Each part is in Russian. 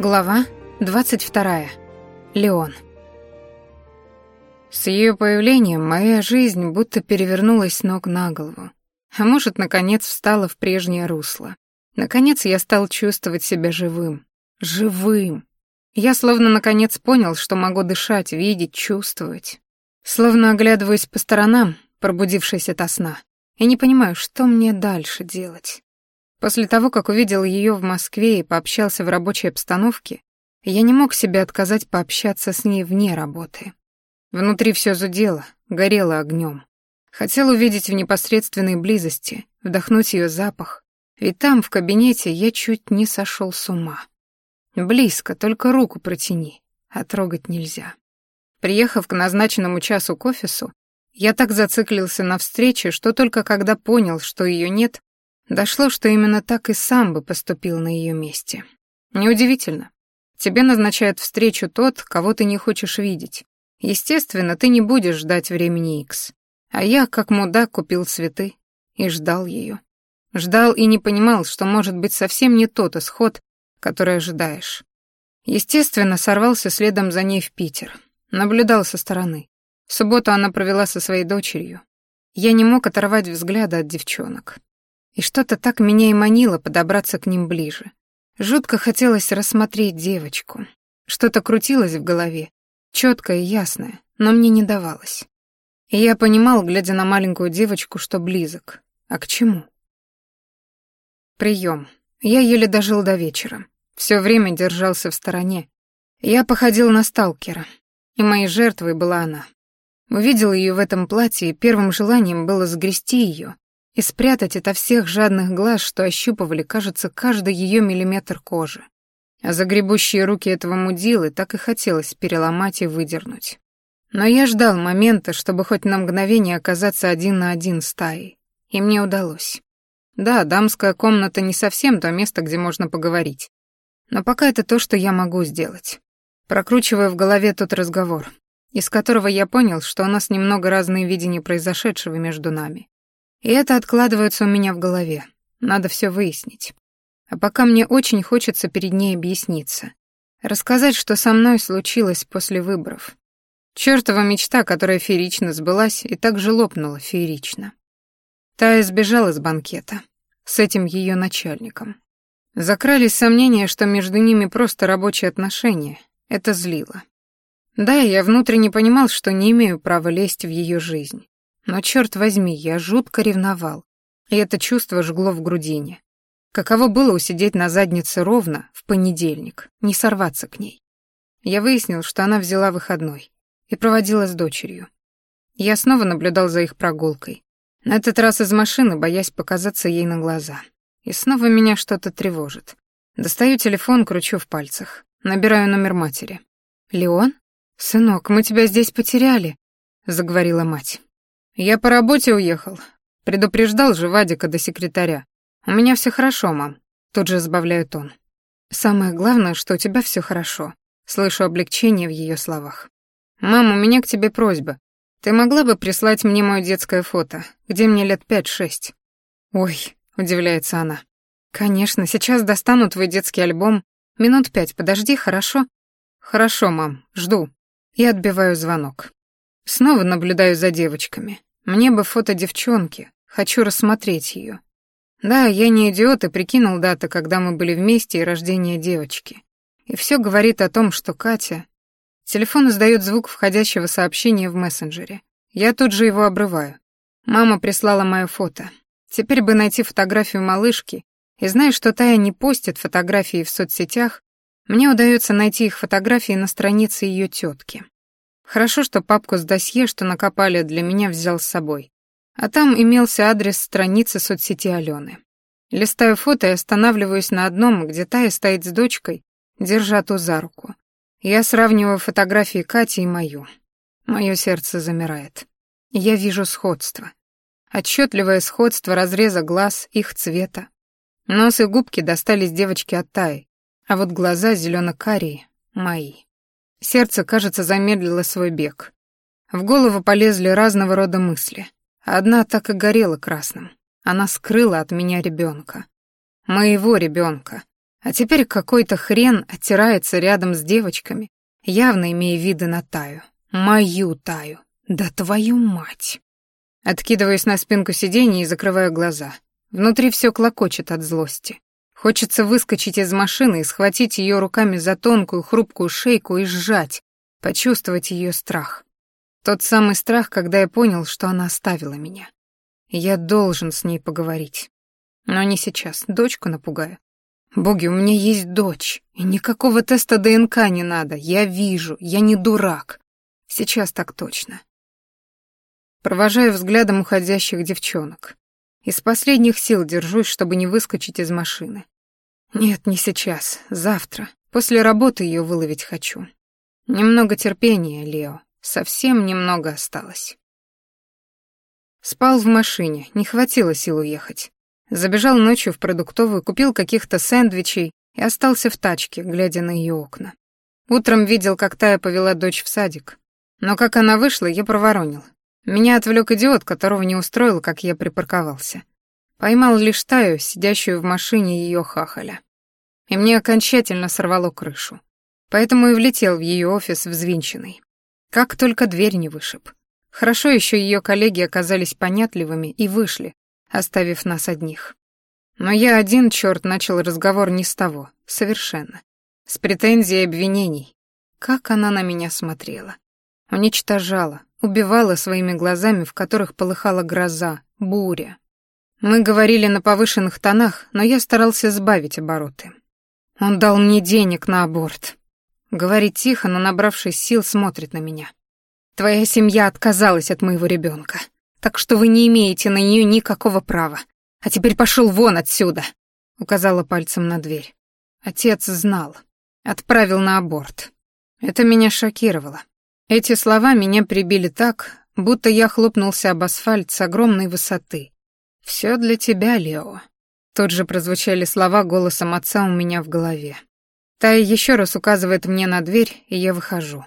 Глава 22. Леон. С ее появлением моя жизнь будто перевернулась ног на голову. А может, наконец встала в прежнее русло. Наконец я стал чувствовать себя живым. Живым. Я словно наконец понял, что могу дышать, видеть, чувствовать. Словно оглядываюсь по сторонам, пробудившись ото сна, и не понимаю, что мне дальше делать. После того, как увидел ее в Москве и пообщался в рабочей обстановке, я не мог себе отказать пообщаться с ней вне работы. Внутри все зудело, горело огнем. Хотел увидеть в непосредственной близости, вдохнуть ее запах, ведь там, в кабинете, я чуть не сошел с ума. Близко, только руку протяни, а трогать нельзя. Приехав к назначенному часу к офису, я так зациклился на встрече, что только когда понял, что ее нет, Дошло, что именно так и сам бы поступил на ее месте. Неудивительно. Тебе назначает встречу тот, кого ты не хочешь видеть. Естественно, ты не будешь ждать времени X. А я, как мудак, купил цветы и ждал ее. Ждал и не понимал, что может быть совсем не тот исход, который ожидаешь. Естественно, сорвался следом за ней в Питер. Наблюдал со стороны. В субботу она провела со своей дочерью. Я не мог оторвать взгляда от девчонок. И что-то так меня и манило подобраться к ним ближе. Жутко хотелось рассмотреть девочку. Что-то крутилось в голове, четкое и ясное, но мне не давалось. И я понимал, глядя на маленькую девочку, что близок. А к чему? Прием. Я еле дожил до вечера. Все время держался в стороне. Я походил на сталкера, и моей жертвой была она. Увидел ее в этом платье, и первым желанием было сгрести ее и спрятать это всех жадных глаз, что ощупывали, кажется, каждый ее миллиметр кожи. А загребущие руки этого мудилы так и хотелось переломать и выдернуть. Но я ждал момента, чтобы хоть на мгновение оказаться один на один с Таей. И мне удалось. Да, дамская комната не совсем то место, где можно поговорить. Но пока это то, что я могу сделать. Прокручивая в голове тот разговор, из которого я понял, что у нас немного разные видения произошедшего между нами. И это откладывается у меня в голове. Надо все выяснить. А пока мне очень хочется перед ней объясниться. Рассказать, что со мной случилось после выборов. Чёртова мечта, которая феерично сбылась и так же лопнула феерично. Тая сбежала с банкета. С этим ее начальником. Закрались сомнения, что между ними просто рабочие отношения. Это злило. Да, я внутренне понимал, что не имею права лезть в ее жизнь. Но, черт возьми, я жутко ревновал, и это чувство жгло в грудине. Каково было усидеть на заднице ровно в понедельник, не сорваться к ней. Я выяснил, что она взяла выходной и проводила с дочерью. Я снова наблюдал за их прогулкой. На этот раз из машины, боясь показаться ей на глаза. И снова меня что-то тревожит. Достаю телефон, кручу в пальцах. Набираю номер матери. «Леон? Сынок, мы тебя здесь потеряли», — заговорила мать. «Я по работе уехал. Предупреждал же Вадика до секретаря. У меня все хорошо, мам», — тут же сбавляет он. «Самое главное, что у тебя все хорошо». Слышу облегчение в ее словах. «Мам, у меня к тебе просьба. Ты могла бы прислать мне мое детское фото, где мне лет пять-шесть?» «Ой», — удивляется она. «Конечно, сейчас достану твой детский альбом. Минут пять, подожди, хорошо?» «Хорошо, мам, жду». И отбиваю звонок. Снова наблюдаю за девочками. Мне бы фото девчонки. Хочу рассмотреть ее. Да, я не идиот и прикинул даты, когда мы были вместе и рождение девочки. И все говорит о том, что Катя... Телефон издает звук входящего сообщения в мессенджере. Я тут же его обрываю. Мама прислала мое фото. Теперь бы найти фотографию малышки, и зная, что Тая не постит фотографии в соцсетях, мне удается найти их фотографии на странице ее тетки. Хорошо, что папку с досье, что накопали для меня, взял с собой. А там имелся адрес страницы соцсети Алены. Листаю фото и останавливаюсь на одном, где Тая стоит с дочкой, держа ту за руку. Я сравниваю фотографии Кати и мою. Мое сердце замирает. Я вижу сходство. Отчетливое сходство разреза глаз, их цвета. Нос и губки достались девочке от Таи, а вот глаза зелено-карие — мои. Сердце, кажется, замедлило свой бег. В голову полезли разного рода мысли. Одна так и горела красным. Она скрыла от меня ребенка. Моего ребенка. А теперь какой-то хрен оттирается рядом с девочками, явно имея виды на Таю. Мою Таю. Да твою мать. Откидываюсь на спинку сиденья и закрываю глаза. Внутри все клокочет от злости. Хочется выскочить из машины и схватить ее руками за тонкую хрупкую шейку и сжать, почувствовать ее страх. Тот самый страх, когда я понял, что она оставила меня. Я должен с ней поговорить. Но не сейчас, дочку напугаю. Боги, у меня есть дочь, и никакого теста ДНК не надо. Я вижу, я не дурак. Сейчас так точно. Провожаю взглядом уходящих девчонок. Из последних сил держусь, чтобы не выскочить из машины. Нет, не сейчас, завтра. После работы ее выловить хочу. Немного терпения, Лео. Совсем немного осталось. Спал в машине, не хватило сил уехать. Забежал ночью в продуктовую, купил каких-то сэндвичей и остался в тачке, глядя на ее окна. Утром видел, как Тая повела дочь в садик. Но как она вышла, я проворонил. Меня отвлек идиот, которого не устроил, как я припарковался. Поймал лишь Таю, сидящую в машине ее хахаля. И мне окончательно сорвало крышу. Поэтому и влетел в ее офис взвинченный. Как только дверь не вышиб. Хорошо еще ее коллеги оказались понятливыми и вышли, оставив нас одних. Но я один, черт, начал разговор не с того, совершенно. С претензией и обвинений. Как она на меня смотрела. Уничтожала, убивала своими глазами, в которых полыхала гроза, буря. Мы говорили на повышенных тонах, но я старался сбавить обороты. Он дал мне денег на аборт. Говорит тихо, но набравшись сил, смотрит на меня. Твоя семья отказалась от моего ребенка, так что вы не имеете на нее никакого права. А теперь пошел вон отсюда, указала пальцем на дверь. Отец знал, отправил на аборт. Это меня шокировало. Эти слова меня прибили так, будто я хлопнулся об асфальт с огромной высоты. Все для тебя, Лео. Тут же прозвучали слова голосом отца у меня в голове. Тая еще раз указывает мне на дверь, и я выхожу.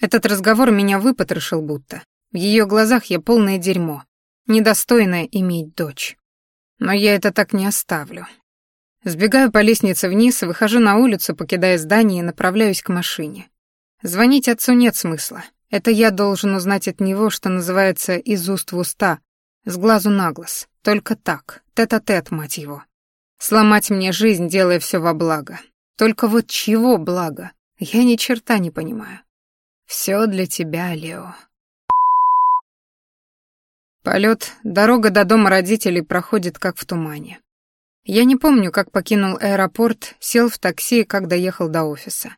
Этот разговор меня выпотрошил будто. В ее глазах я полное дерьмо, недостойное иметь дочь. Но я это так не оставлю. Сбегаю по лестнице вниз, выхожу на улицу, покидая здание и направляюсь к машине. Звонить отцу нет смысла. Это я должен узнать от него, что называется, из уст в уста, с глазу на глаз. Только так, тет-а-тет, -тет, мать его. Сломать мне жизнь, делая все во благо. Только вот чего благо? Я ни черта не понимаю. Все для тебя, Лео. Полет, дорога до дома родителей проходит как в тумане. Я не помню, как покинул аэропорт, сел в такси как доехал до офиса.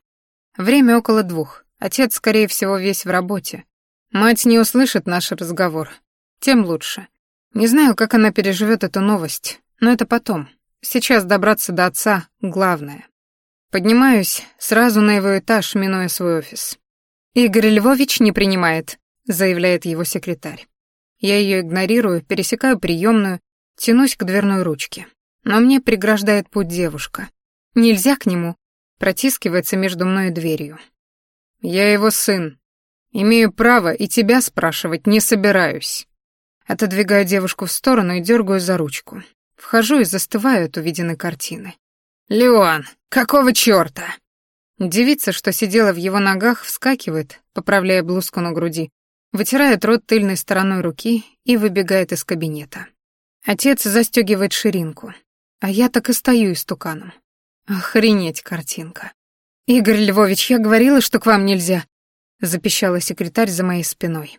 Время около двух. Отец, скорее всего, весь в работе. Мать не услышит наш разговор. Тем лучше. Не знаю, как она переживет эту новость, но это потом. Сейчас добраться до отца — главное. Поднимаюсь сразу на его этаж, минуя свой офис. «Игорь Львович не принимает», — заявляет его секретарь. Я ее игнорирую, пересекаю приемную, тянусь к дверной ручке. Но мне преграждает путь девушка. Нельзя к нему, протискивается между мной и дверью. «Я его сын. Имею право и тебя спрашивать не собираюсь». Отодвигаю девушку в сторону и дергаю за ручку. Вхожу и застываю от увиденной картины. «Леон, какого чёрта?» Девица, что сидела в его ногах, вскакивает, поправляя блузку на груди, вытирает рот тыльной стороной руки и выбегает из кабинета. Отец застегивает ширинку, а я так и стою истуканом. Охренеть картинка. «Игорь Львович, я говорила, что к вам нельзя», — запищала секретарь за моей спиной.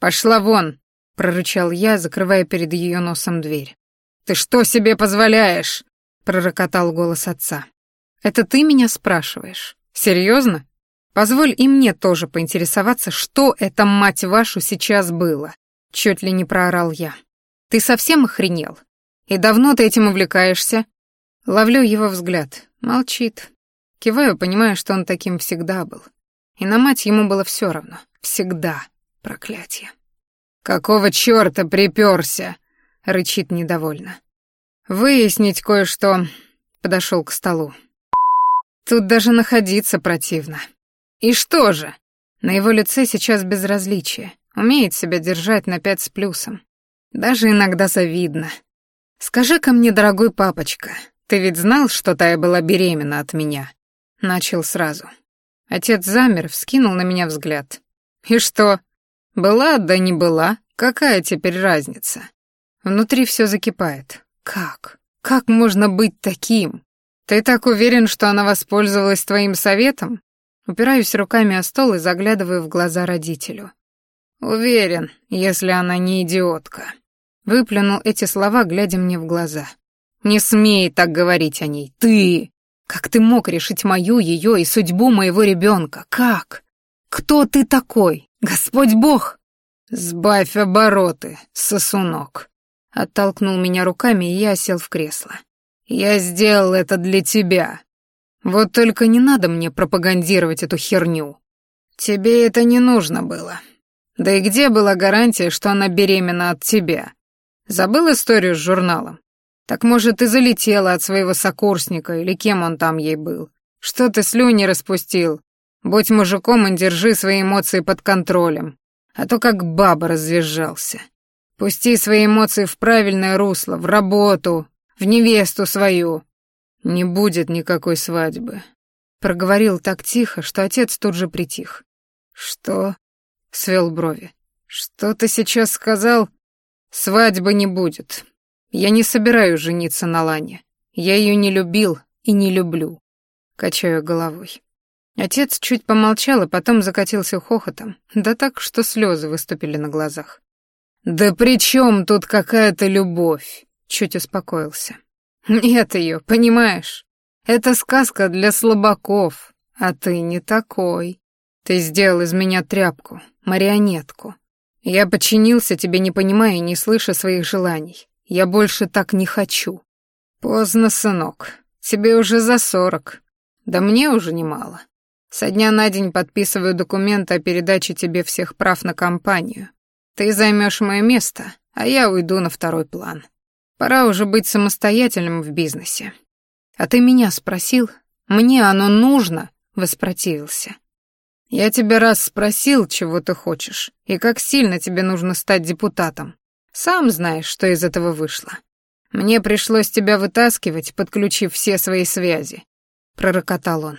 «Пошла вон», — прорычал я, закрывая перед ее носом дверь. «Ты что себе позволяешь?» — пророкотал голос отца. «Это ты меня спрашиваешь? Серьезно? Позволь и мне тоже поинтересоваться, что это, мать вашу, сейчас было?» Чуть ли не проорал я. «Ты совсем охренел? И давно ты этим увлекаешься?» Ловлю его взгляд. Молчит. Киваю, понимая, что он таким всегда был. И на мать ему было все равно. Всегда. Проклятие. «Какого чёрта припёрся?» — рычит недовольно. «Выяснить кое-что...» — подошёл к столу. Тут даже находиться противно. И что же? На его лице сейчас безразличие. Умеет себя держать на пять с плюсом. Даже иногда завидно. «Скажи-ка мне, дорогой папочка, Ты ведь знал, что Тая была беременна от меня?» Начал сразу. Отец замер, вскинул на меня взгляд. «И что? Была, да не была. Какая теперь разница?» Внутри все закипает. «Как? Как можно быть таким? Ты так уверен, что она воспользовалась твоим советом?» Упираюсь руками о стол и заглядываю в глаза родителю. «Уверен, если она не идиотка». Выплюнул эти слова, глядя мне в глаза. «Не смей так говорить о ней. Ты! Как ты мог решить мою, ее и судьбу моего ребенка? Как? Кто ты такой? Господь Бог!» «Сбавь обороты, сосунок!» Оттолкнул меня руками, и я сел в кресло. «Я сделал это для тебя. Вот только не надо мне пропагандировать эту херню. Тебе это не нужно было. Да и где была гарантия, что она беременна от тебя? Забыл историю с журналом? Так, может, и залетела от своего сокурсника, или кем он там ей был. Что ты слюни распустил? Будь мужиком и держи свои эмоции под контролем. А то как баба развизжался. Пусти свои эмоции в правильное русло, в работу, в невесту свою. Не будет никакой свадьбы. Проговорил так тихо, что отец тут же притих. Что? Свел брови. Что ты сейчас сказал? Свадьбы не будет. Я не собираюсь жениться на Лане. Я ее не любил и не люблю. Качаю головой. Отец чуть помолчал, и потом закатился хохотом, да так, что слезы выступили на глазах. «Да при чем тут какая-то любовь?» Чуть успокоился. «Нет ее, понимаешь? Это сказка для слабаков, а ты не такой. Ты сделал из меня тряпку, марионетку. Я подчинился тебе, не понимая и не слыша своих желаний. Я больше так не хочу. Поздно, сынок. Тебе уже за сорок. Да мне уже немало. Со дня на день подписываю документы о передаче тебе всех прав на компанию. Ты займешь мое место, а я уйду на второй план. Пора уже быть самостоятельным в бизнесе. А ты меня спросил? Мне оно нужно? Воспротивился. Я тебя раз спросил, чего ты хочешь, и как сильно тебе нужно стать депутатом. Сам знаешь, что из этого вышло. Мне пришлось тебя вытаскивать, подключив все свои связи, пророкотал он.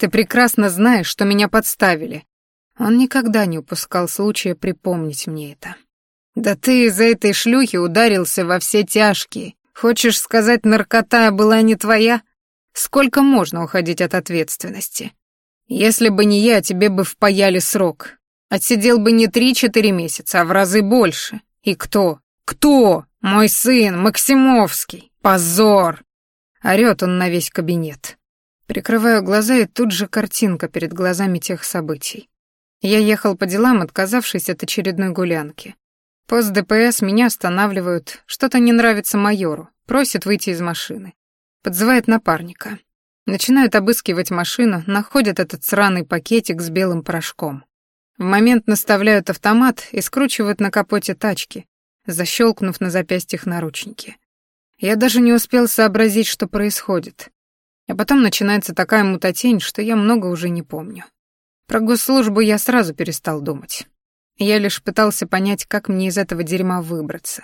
Ты прекрасно знаешь, что меня подставили. Он никогда не упускал случая припомнить мне это. Да ты из-за этой шлюхи ударился во все тяжкие. Хочешь сказать, наркота была не твоя? Сколько можно уходить от ответственности? Если бы не я, тебе бы впаяли срок. Отсидел бы не три-четыре месяца, а в разы больше. И кто? Кто? Мой сын, Максимовский. Позор!» Орёт он на весь кабинет. Прикрываю глаза, и тут же картинка перед глазами тех событий. Я ехал по делам, отказавшись от очередной гулянки. Пост ДПС меня останавливают, что-то не нравится майору, просит выйти из машины. Подзывает напарника. Начинают обыскивать машину, находят этот сраный пакетик с белым порошком. В момент наставляют автомат и скручивают на капоте тачки, защелкнув на запястьях наручники. Я даже не успел сообразить, что происходит. А потом начинается такая мутатень, что я много уже не помню. Про госслужбу я сразу перестал думать. Я лишь пытался понять, как мне из этого дерьма выбраться.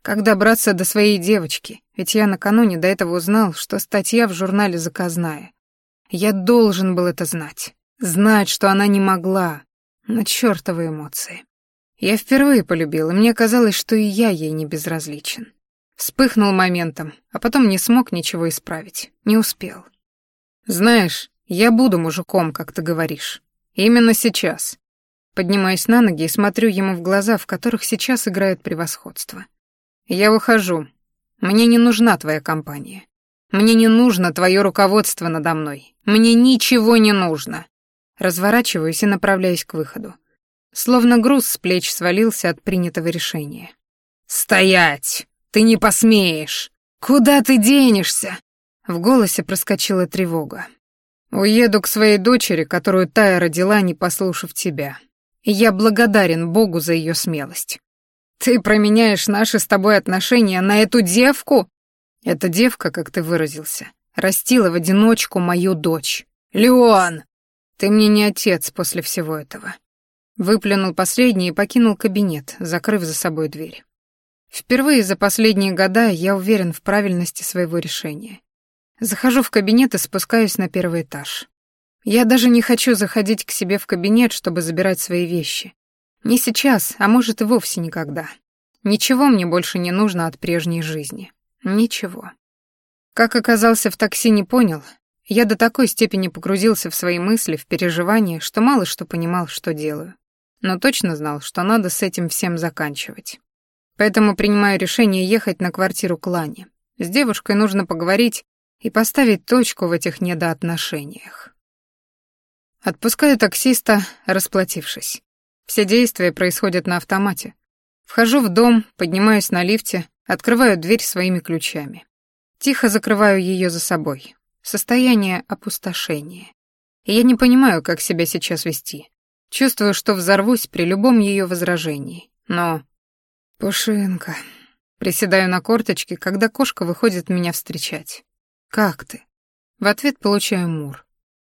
Как добраться до своей девочки, ведь я накануне до этого узнал, что статья в журнале заказная. Я должен был это знать. Знать, что она не могла, но чёртовы эмоции. Я впервые полюбил, и мне казалось, что и я ей не безразличен. Вспыхнул моментом, а потом не смог ничего исправить. Не успел. Знаешь, я буду мужиком, как ты говоришь. Именно сейчас. Поднимаюсь на ноги и смотрю ему в глаза, в которых сейчас играет превосходство. Я выхожу. Мне не нужна твоя компания. Мне не нужно твое руководство надо мной. Мне ничего не нужно. Разворачиваюсь и направляюсь к выходу. Словно груз с плеч свалился от принятого решения. «Стоять! Ты не посмеешь! Куда ты денешься?» В голосе проскочила тревога. «Уеду к своей дочери, которую Тая родила, не послушав тебя. Я благодарен Богу за ее смелость. Ты променяешь наши с тобой отношения на эту девку?» Эта девка, как ты выразился, растила в одиночку мою дочь. «Леон!» Ты мне не отец после всего этого. Выплюнул последний и покинул кабинет, закрыв за собой дверь. Впервые за последние года я уверен в правильности своего решения. Захожу в кабинет и спускаюсь на первый этаж. Я даже не хочу заходить к себе в кабинет, чтобы забирать свои вещи. Не сейчас, а может и вовсе никогда. Ничего мне больше не нужно от прежней жизни. Ничего. Как оказался в такси, не понял. Я до такой степени погрузился в свои мысли, в переживания, что мало что понимал, что делаю. Но точно знал, что надо с этим всем заканчивать. Поэтому принимаю решение ехать на квартиру к Лане. С девушкой нужно поговорить и поставить точку в этих недоотношениях. Отпускаю таксиста, расплатившись. Все действия происходят на автомате. Вхожу в дом, поднимаюсь на лифте, открываю дверь своими ключами. Тихо закрываю ее за собой. Состояние опустошения. И я не понимаю, как себя сейчас вести. Чувствую, что взорвусь при любом ее возражении. Но... Пушинка. Приседаю на корточки, когда кошка выходит меня встречать. «Как ты?» В ответ получаю Мур.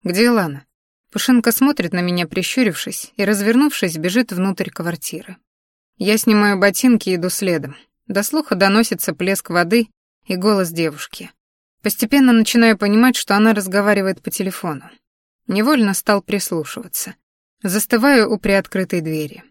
«Где Лана?» Пушинка смотрит на меня, прищурившись, и, развернувшись, бежит внутрь квартиры. Я снимаю ботинки и иду следом. До слуха доносится плеск воды и голос девушки. Постепенно начинаю понимать, что она разговаривает по телефону. Невольно стал прислушиваться. Застываю у приоткрытой двери.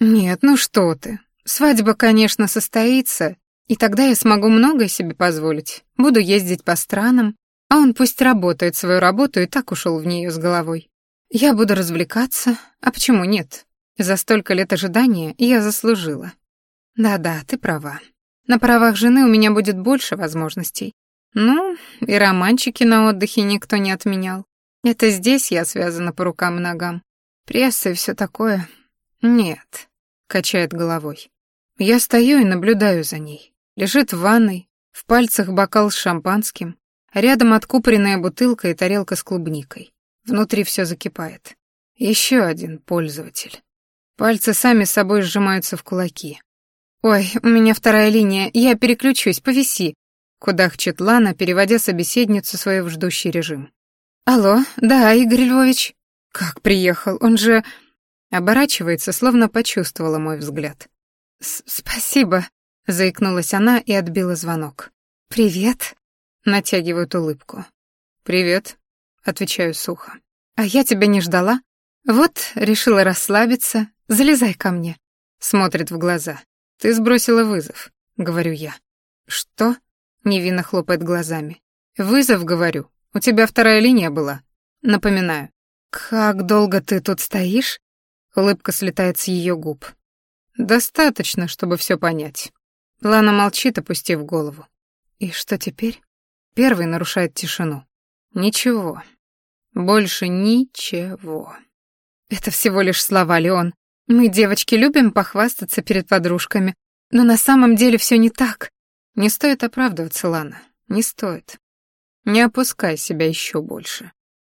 «Нет, ну что ты. Свадьба, конечно, состоится, и тогда я смогу многое себе позволить. Буду ездить по странам, а он пусть работает свою работу и так ушел в нее с головой. Я буду развлекаться, а почему нет? За столько лет ожидания я заслужила. Да-да, ты права. На правах жены у меня будет больше возможностей. Ну, и романчики на отдыхе никто не отменял. Это здесь я связана по рукам и ногам. Пресса и все такое. Нет, качает головой. Я стою и наблюдаю за ней. Лежит в ванной, в пальцах бокал с шампанским, рядом откупоренная бутылка и тарелка с клубникой. Внутри все закипает. Еще один пользователь. Пальцы сами собой сжимаются в кулаки. «Ой, у меня вторая линия, я переключусь, повиси», — кудахчет Лана, переводя собеседницу свою в ждущий режим. «Алло, да, Игорь Львович?» «Как приехал? Он же...» Оборачивается, словно почувствовала мой взгляд. «Спасибо», Заикнулась она и отбила звонок. «Привет», — натягивают улыбку. «Привет», — отвечаю сухо. «А я тебя не ждала. Вот, решила расслабиться. Залезай ко мне». Смотрит в глаза. «Ты сбросила вызов», — говорю я. «Что?» — невинно хлопает глазами. «Вызов, говорю. У тебя вторая линия была. Напоминаю». «Как долго ты тут стоишь?» Улыбка слетает с ее губ. «Достаточно, чтобы все понять». Лана молчит, опустив голову. И что теперь? Первый нарушает тишину. Ничего. Больше ничего. Это всего лишь слова, Леон. Мы, девочки, любим похвастаться перед подружками, но на самом деле все не так. Не стоит оправдываться, Лана. Не стоит. Не опускай себя еще больше.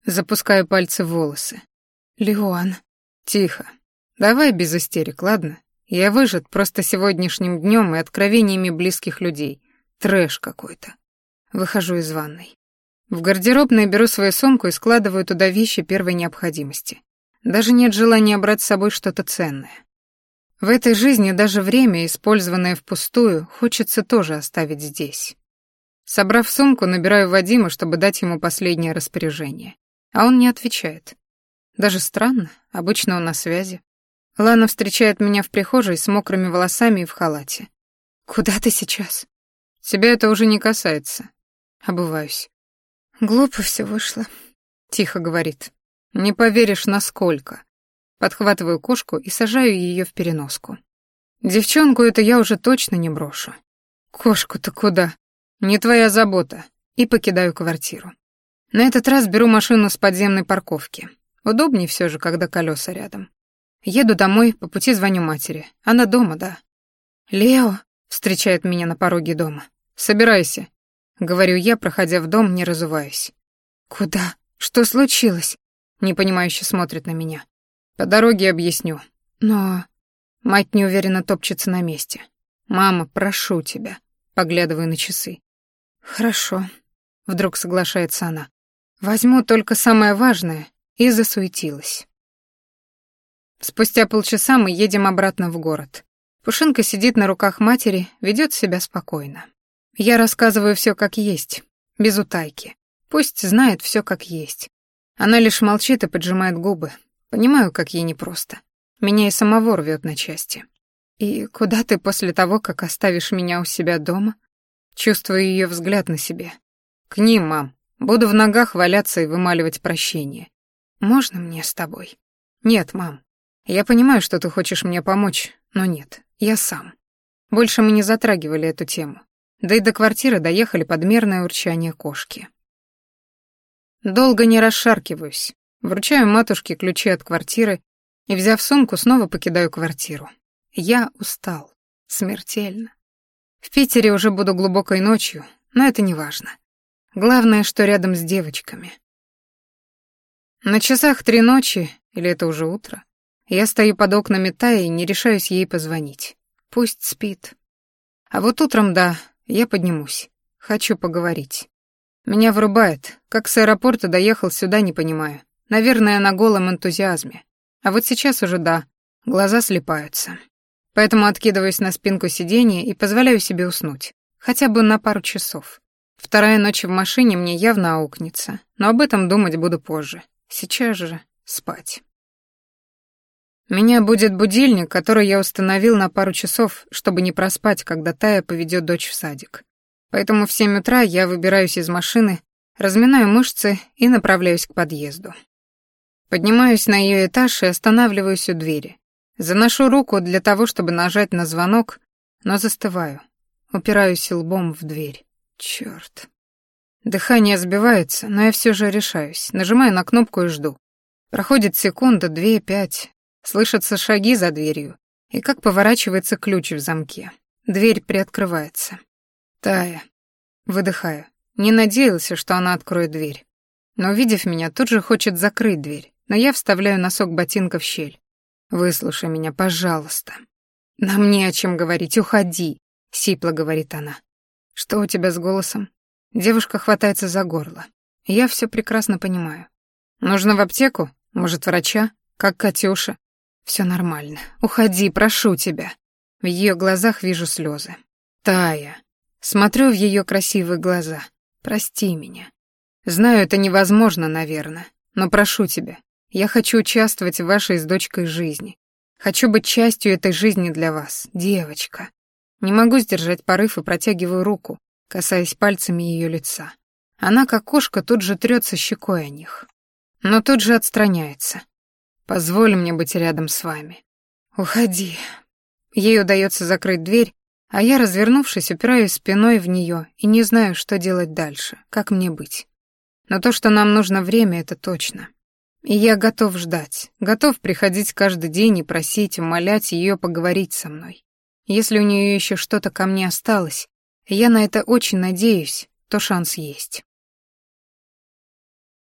Запускаю пальцы в волосы. Леон. Тихо. Давай без истерик, ладно? Я выжат просто сегодняшним днем и откровениями близких людей. Трэш какой-то. Выхожу из ванной. В гардеробной беру свою сумку и складываю туда вещи первой необходимости. Даже нет желания брать с собой что-то ценное. В этой жизни даже время, использованное впустую, хочется тоже оставить здесь. Собрав сумку, набираю Вадима, чтобы дать ему последнее распоряжение. А он не отвечает. Даже странно, обычно он на связи. Лана встречает меня в прихожей с мокрыми волосами и в халате. «Куда ты сейчас?» «Тебя это уже не касается». Обуваюсь. «Глупо все вышло», — тихо говорит. «Не поверишь, насколько». Подхватываю кошку и сажаю ее в переноску. Девчонку это я уже точно не брошу. Кошку-то куда? Не твоя забота. И покидаю квартиру. На этот раз беру машину с подземной парковки. Удобнее все же, когда колеса рядом. Еду домой, по пути звоню матери. Она дома, да. «Лео», — встречает меня на пороге дома. «Собирайся», — говорю я, проходя в дом, не разуваясь. «Куда? Что случилось?» — непонимающе смотрит на меня. «По дороге объясню». «Но...» Мать неуверенно топчется на месте. «Мама, прошу тебя», — поглядываю на часы. «Хорошо», — вдруг соглашается она. «Возьму только самое важное» и засуетилась. Спустя полчаса мы едем обратно в город. Пушинка сидит на руках матери, ведет себя спокойно. Я рассказываю все как есть, без утайки. Пусть знает все как есть. Она лишь молчит и поджимает губы. Понимаю, как ей непросто. Меня и самого рвет на части. «И куда ты после того, как оставишь меня у себя дома?» Чувствую ее взгляд на себе. «К ним, мам. Буду в ногах валяться и вымаливать прощение. Можно мне с тобой?» «Нет, мам. Я понимаю, что ты хочешь мне помочь, но нет, я сам». Больше мы не затрагивали эту тему. Да и до квартиры доехали подмерное урчание кошки. Долго не расшаркиваюсь. Вручаю матушке ключи от квартиры и, взяв сумку, снова покидаю квартиру. Я устал. Смертельно. В Питере уже буду глубокой ночью, но это не важно. Главное, что рядом с девочками. На часах три ночи, или это уже утро, я стою под окнами Таи и не решаюсь ей позвонить. Пусть спит. А вот утром, да, я поднимусь. Хочу поговорить. Меня врубает. Как с аэропорта доехал сюда, не понимаю. Наверное, на голом энтузиазме. А вот сейчас уже да, глаза слепаются. Поэтому откидываюсь на спинку сиденья и позволяю себе уснуть. Хотя бы на пару часов. Вторая ночь в машине мне явно аукнется, но об этом думать буду позже. Сейчас же спать. Меня будет будильник, который я установил на пару часов, чтобы не проспать, когда Тая поведет дочь в садик. Поэтому в семь утра я выбираюсь из машины, разминаю мышцы и направляюсь к подъезду. Поднимаюсь на ее этаж и останавливаюсь у двери. Заношу руку для того, чтобы нажать на звонок, но застываю. Упираюсь лбом в дверь. Чёрт. Дыхание сбивается, но я все же решаюсь. Нажимаю на кнопку и жду. Проходит секунда, две, пять. Слышатся шаги за дверью, и как поворачивается ключ в замке. Дверь приоткрывается. Тая. Выдыхаю. Не надеялся, что она откроет дверь. Но, увидев меня, тут же хочет закрыть дверь, но я вставляю носок ботинка в щель. «Выслушай меня, пожалуйста». «Нам не о чем говорить, уходи», — сипло говорит она. «Что у тебя с голосом?» Девушка хватается за горло. Я все прекрасно понимаю. «Нужно в аптеку? Может, врача? Как Катюша?» Все нормально. Уходи, прошу тебя. В ее глазах вижу слезы. Тая. Смотрю в ее красивые глаза. Прости меня. Знаю, это невозможно, наверное, но прошу тебя. Я хочу участвовать в вашей с дочкой жизни. Хочу быть частью этой жизни для вас, девочка. Не могу сдержать порыв и протягиваю руку, касаясь пальцами ее лица. Она, как кошка, тут же трется щекой о них. Но тут же отстраняется. Позволь мне быть рядом с вами. Уходи. Ей удается закрыть дверь, а я, развернувшись, упираюсь спиной в нее и не знаю, что делать дальше, как мне быть. Но то, что нам нужно время, это точно. И я готов ждать, готов приходить каждый день и просить, умолять ее поговорить со мной. Если у нее еще что-то ко мне осталось, я на это очень надеюсь, то шанс есть.